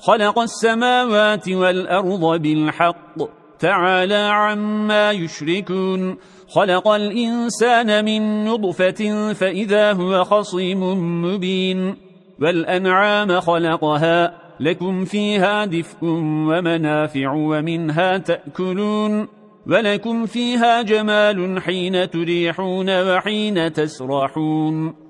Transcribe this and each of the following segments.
خلق السماوات والأرض بالحق. تعالى عما يشركون. خلق الإنسان من نضفة فإذا هو خصيم مبين. والأنعام خلقها. لكم فيها دفء ومنافع ومنها تأكلون. ولكم فيها جمال حين تريحون وحين تسرحون.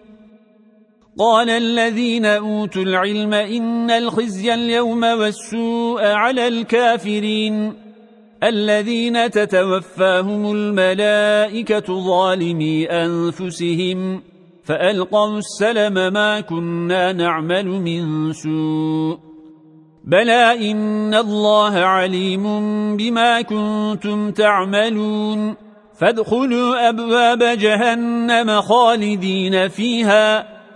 قال الذين أوتوا العلم إن الخزي اليوم والسوء على الكافرين. الذين تتوفاهم الملائكة ظالمي أنفسهم فألقوا السلم ما كنا نعمل من سوء. بلى إن الله عليم بما كنتم تعملون. فادخلوا أبواب جهنم خالدين فيها.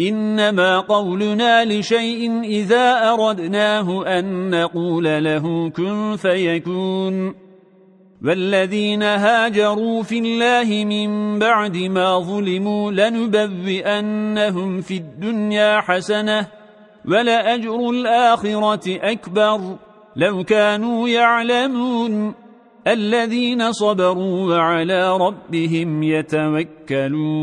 إنما قولنا لشيء إذا أردناه أن نقول له كن فيكون. والذين هاجروا في الله من بعد ما ظلموا لنبوئنهم في الدنيا حسنة ولأجر الآخرة أكبر. لو كانوا يعلمون الذين صبروا وعلى ربهم يتوكلون.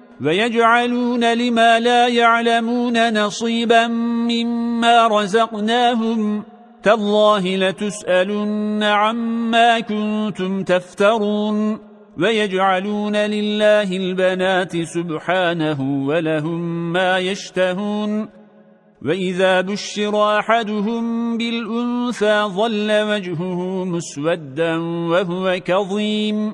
ويجعلون لما لا يعلمون نصيبا مما رزقناهم تالله لتسألن عما كنتم تفترون ويجعلون لله البنات سبحانه ولهم ما يشتهون وإذا بشر أحدهم بالأنثى ظل وجهه مسودا وهو كظيم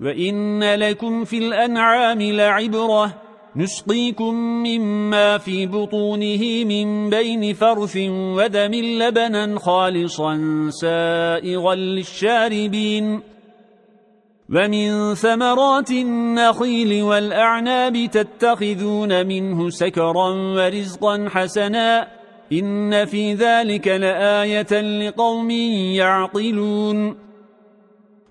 وإن لكم في الأنعام لعبرة نسقيكم مما في بطونه من بين فرث ودم لبنا خالصا سائغا للشاربين ومن ثمرات النخيل والأعناب تتخذون منه سكرا ورزقا حسنا إن في ذلك لآية لقوم يعقلون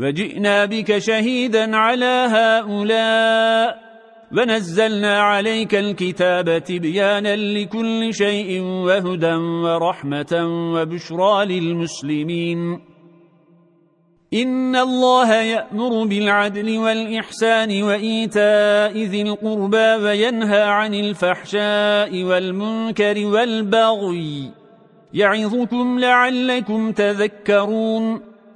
وجئنا بك شهيدا على هؤلاء ونزلنا عليك الكتاب تبيانا لكل شيء وهدى ورحمة وبشرى للمسلمين إن الله يأمر بالعدل والإحسان وإيتاء ذي القربى وينهى عن الفحشاء والمنكر والبغي يعظكم لعلكم تذكرون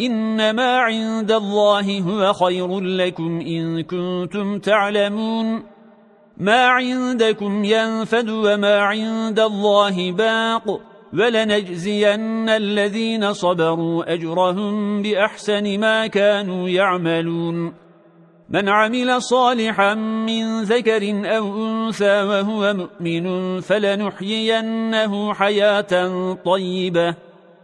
إنما عند الله هو خير لكم إن كنتم تعلمون. ما عندكم ينفد وما عند الله باق. ولنجزين الذين صبروا أجرهم بأحسن ما كانوا يعملون. من عمل صالحا من ذكر أو أنثى وهو مؤمن فلنحيينه حياة طيبة.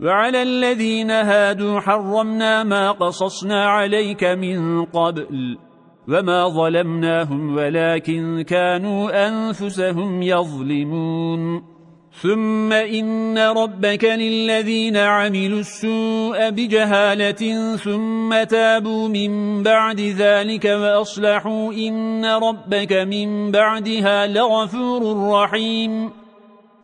وعلى الذين هادوا حرمنا ما قصصنا عليك من قبل وما ظلمناهم ولكن كانوا أنفسهم يظلمون. ثم إن ربك للذين عملوا السوء بجهالة ثم تابوا من بعد ذلك وأصلحوا إن ربك من بعدها لغفور رحيم.